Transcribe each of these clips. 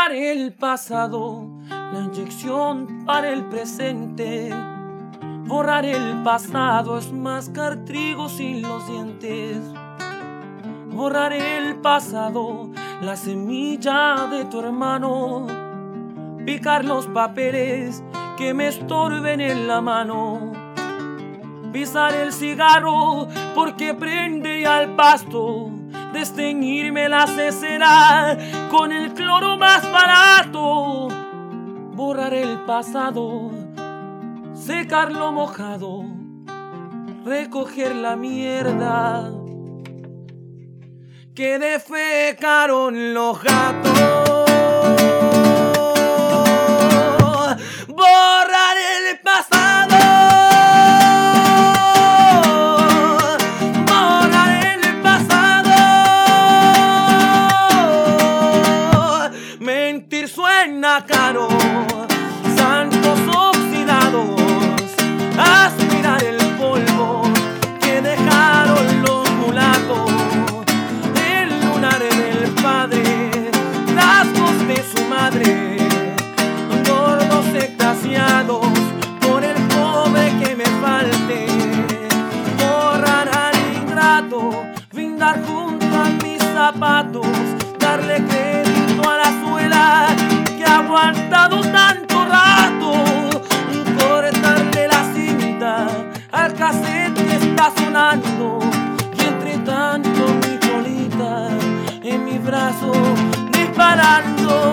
borrar el pasado, la inyección para el presente. Borrar el pasado es mascar trigo sin los dientes. Borrar el pasado, la semilla de tu hermano. Picar los papeles que me estorben en la mano. Pisar el cigarro porque prende al pasto desteñirme la cesera con el cloro más barato, borrar el pasado, secar lo mojado, recoger la mierda que defecaron los gatos. Suena caro, santos oxidados, aspirar el polvo que dejaron los mulatos, el lunar del padre, rasgos de su madre, gordos extasiados por el pobre que me falte, borrar al ingrato, brindar junto a mis zapatos, darle crédito a la suela aguantado tanto rato, cortarle la cinta al cassette que está sonando y entre tanto mi colita en mi brazo disparando.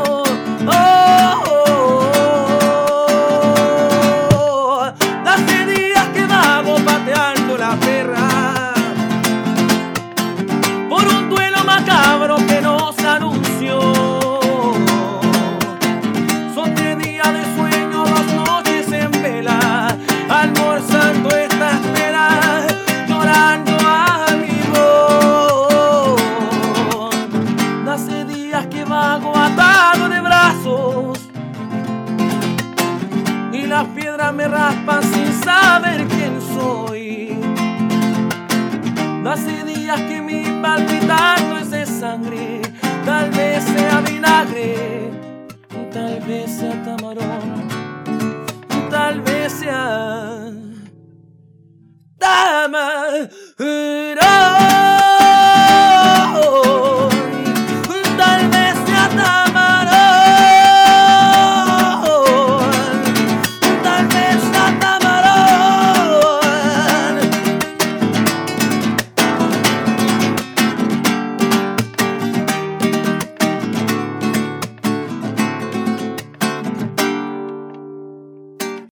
Me raspan sin saber